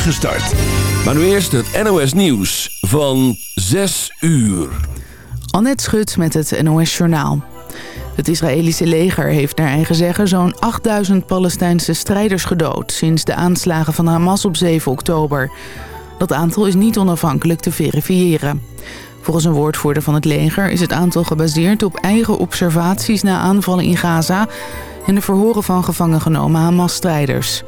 start. Maar nu eerst het NOS Nieuws van 6 uur. Annette Schut met het NOS Journaal. Het Israëlische leger heeft naar eigen zeggen zo'n 8000 Palestijnse strijders gedood... sinds de aanslagen van Hamas op 7 oktober. Dat aantal is niet onafhankelijk te verifiëren. Volgens een woordvoerder van het leger is het aantal gebaseerd op eigen observaties na aanvallen in Gaza... en de verhoren van gevangen genomen Hamas-strijders.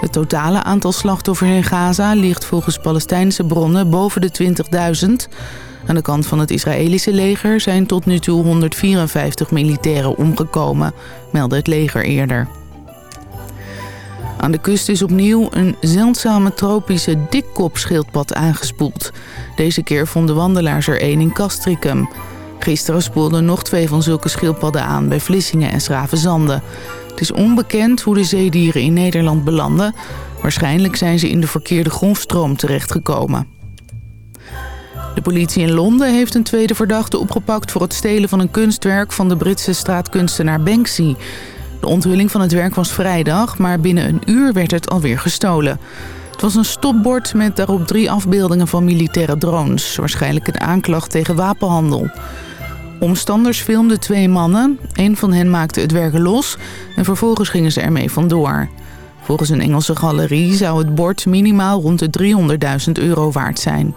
Het totale aantal slachtoffers in Gaza ligt volgens Palestijnse bronnen boven de 20.000... Aan de kant van het Israëlische leger zijn tot nu toe 154 militairen omgekomen, meldde het leger eerder. Aan de kust is opnieuw een zeldzame tropische dikkopschildpad aangespoeld. Deze keer vonden wandelaars er één in Castricum. Gisteren spoelden nog twee van zulke schildpadden aan bij Vlissingen en Schravenzande. Het is onbekend hoe de zeedieren in Nederland belanden. Waarschijnlijk zijn ze in de verkeerde golfstroom terechtgekomen. De politie in Londen heeft een tweede verdachte opgepakt... voor het stelen van een kunstwerk van de Britse straatkunstenaar Banksy. De onthulling van het werk was vrijdag, maar binnen een uur werd het alweer gestolen. Het was een stopbord met daarop drie afbeeldingen van militaire drones. Waarschijnlijk een aanklacht tegen wapenhandel. Omstanders filmden twee mannen. Een van hen maakte het werk los en vervolgens gingen ze ermee vandoor. Volgens een Engelse galerie zou het bord minimaal rond de 300.000 euro waard zijn.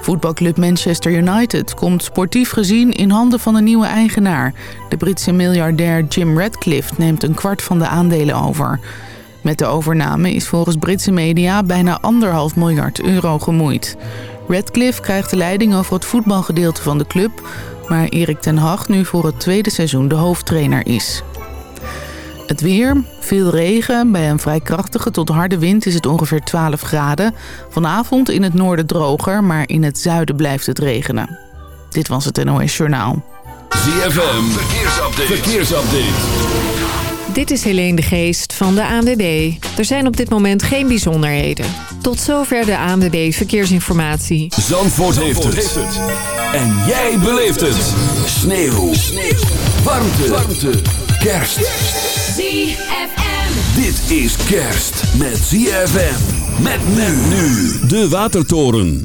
Voetbalclub Manchester United komt sportief gezien in handen van een nieuwe eigenaar. De Britse miljardair Jim Radcliffe neemt een kwart van de aandelen over. Met de overname is volgens Britse media bijna anderhalf miljard euro gemoeid. Radcliffe krijgt de leiding over het voetbalgedeelte van de club... waar Erik ten Hag nu voor het tweede seizoen de hoofdtrainer is. Het weer, veel regen. Bij een vrij krachtige tot harde wind is het ongeveer 12 graden. Vanavond in het noorden droger, maar in het zuiden blijft het regenen. Dit was het NOS Journaal. ZFM, verkeersupdate. verkeersupdate. Dit is Helene de Geest van de ANWB. Er zijn op dit moment geen bijzonderheden. Tot zover de ANWB Verkeersinformatie. Zandvoort, heeft, het. En jij beleeft het. Sneeuw. Sneeuw. Warmte. Warmte. Kerst. ZFM. Dit is kerst met ZFM. Met men nu. De Watertoren.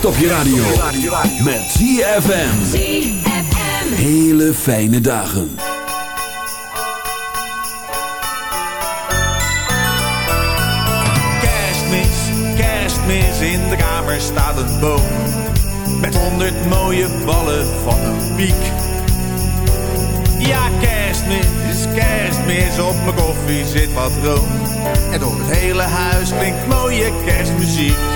Kerst op je radio. Met ZFM. Hele fijne dagen. Kerstmis, kerstmis, in de kamer staat een boom. Met honderd mooie ballen van een piek. Ja, kerstmis, kerstmis, op mijn koffie zit wat room. En door het hele huis klinkt mooie kerstmuziek.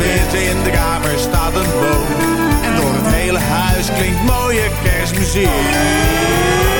Kerstmis, in de kamer staat een boom. En door het hele huis klinkt mooie kerstmuziek.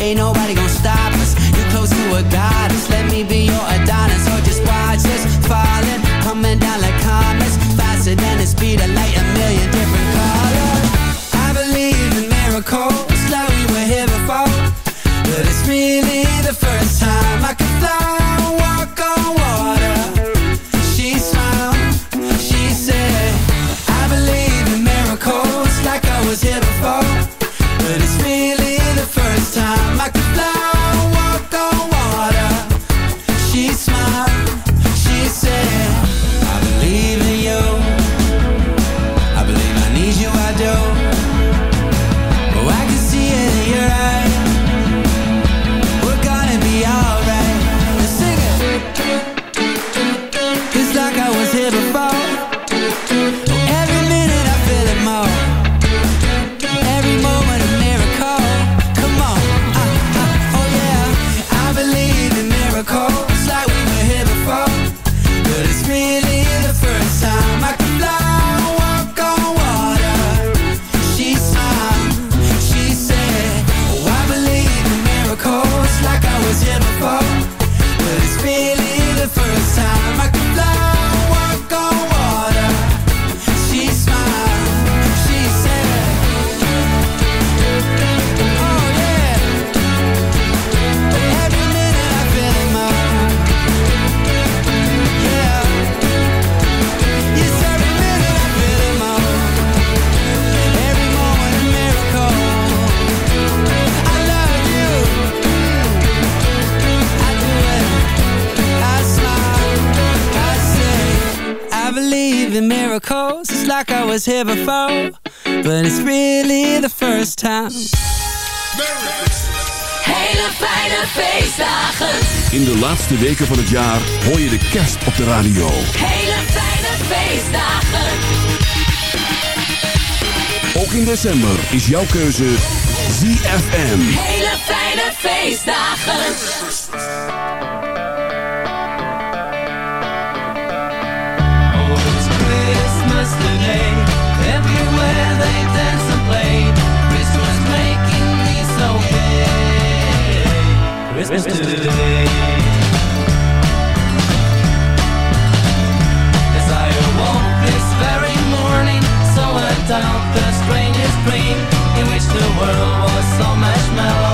Ain't nobody gonna stop us. You close to a goddess. Let me be your Adonis. Or just watch us falling, coming down like comets, faster than the speed of light. A million different was here before, but it's really the first time. Hele fijne feestdagen. In de laatste weken van het jaar hoor je de kerst op de radio. Hele fijne feestdagen. Ook in december is jouw keuze ZFM. Hele fijne feestdagen. Oh Christmas today. Christmas today. As I awoke this very morning, so the strangest dream in which the world was so much mellow.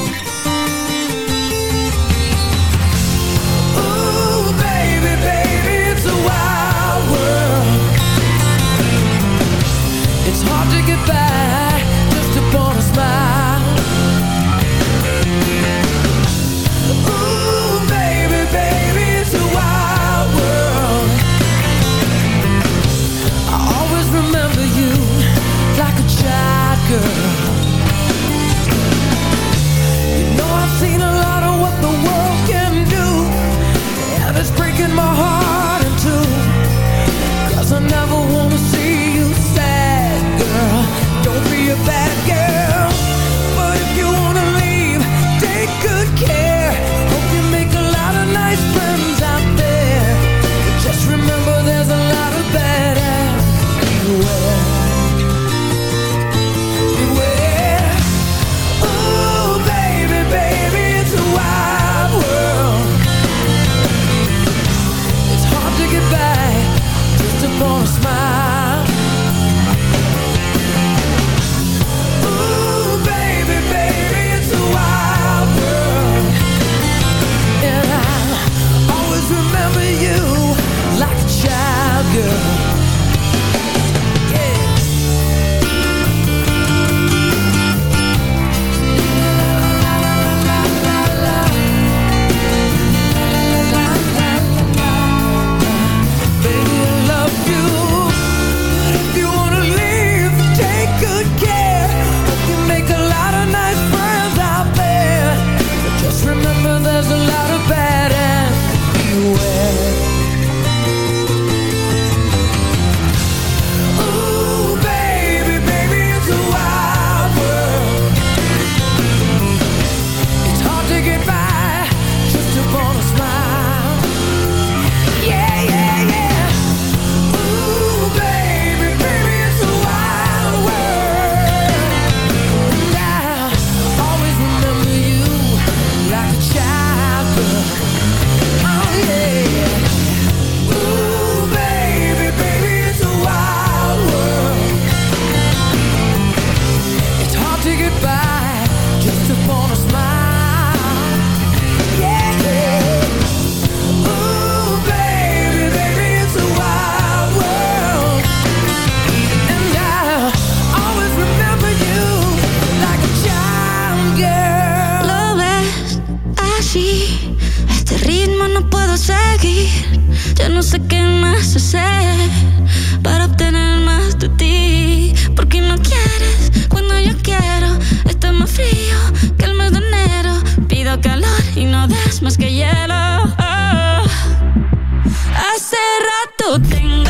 little thing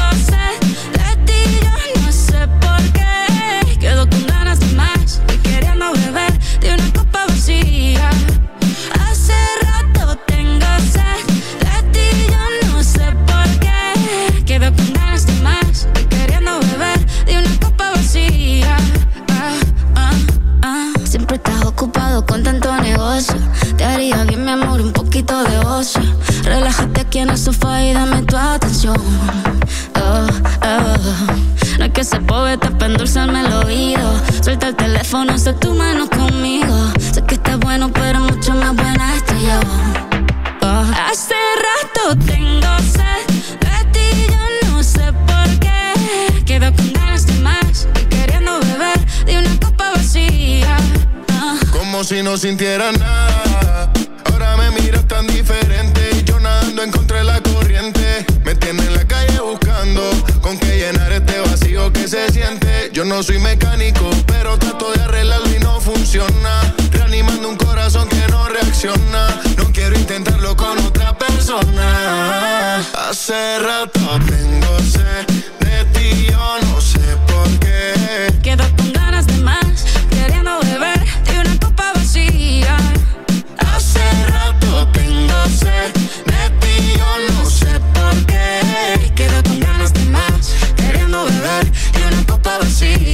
teléfono, sé tu mano conmigo. Sé que estás bueno, pero mucho más buena estoy yo. Oh. Hace rato tengo sed de ti, yo no sé por qué. Quedo con ganas de más y queriendo beber de una copa vacía. Ah. Como si no sintiera nada. Ahora me miras tan diferente y yo nadando en contra de la corriente. Me tiene en la calle buscando con qué llenar este vacío que se siente. Yo no soy mecánico, pero trato de arreglarlo y no funciona. Reanimando un corazón que no reacciona. No quiero intentarlo con otra persona. Hace rato tengo sed de ti, yo no sé por qué. Quedo con ganas de más, queriendo beber de una copa vacía. Hace rato tengo sed de ti, yo no sé por qué. Quedo con ganas de más, queriendo beber de una copa vacía.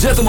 Zet hem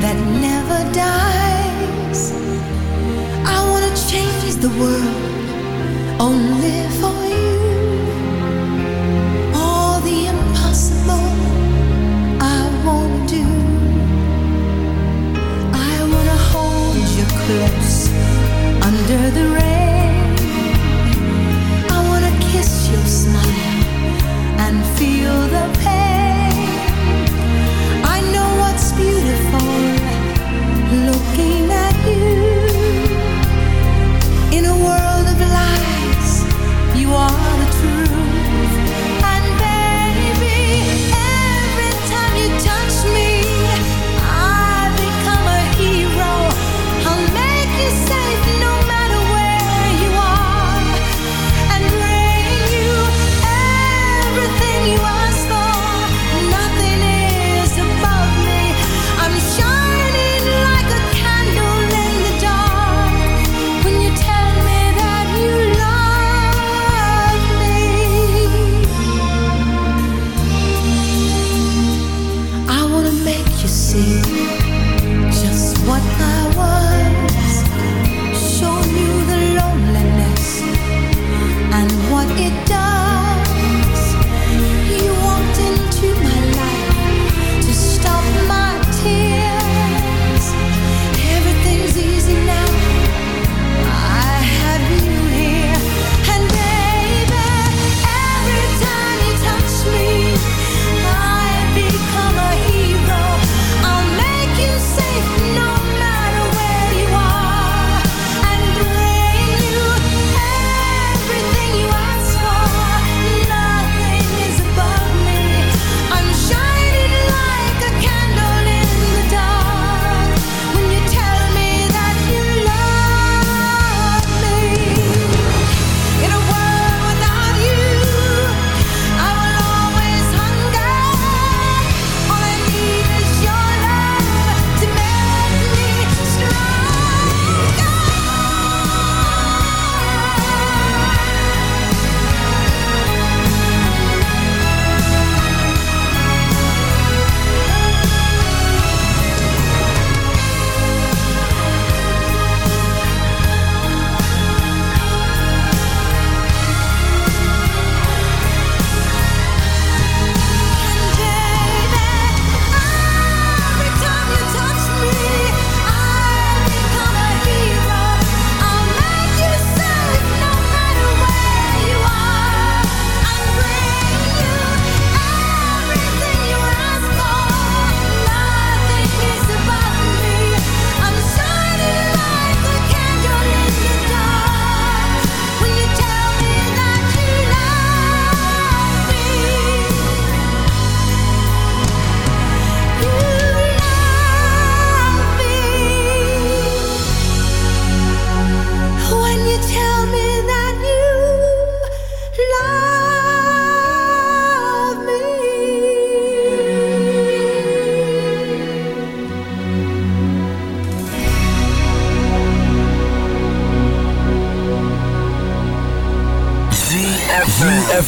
that never dies. I wanna change the world only for you. All the impossible I do. I wanna hold you close under the rain.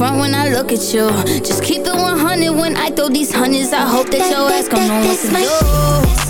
Front when I look at you. Just keep it 100 when I throw these hundreds. I hope that your ass gon' know what to do.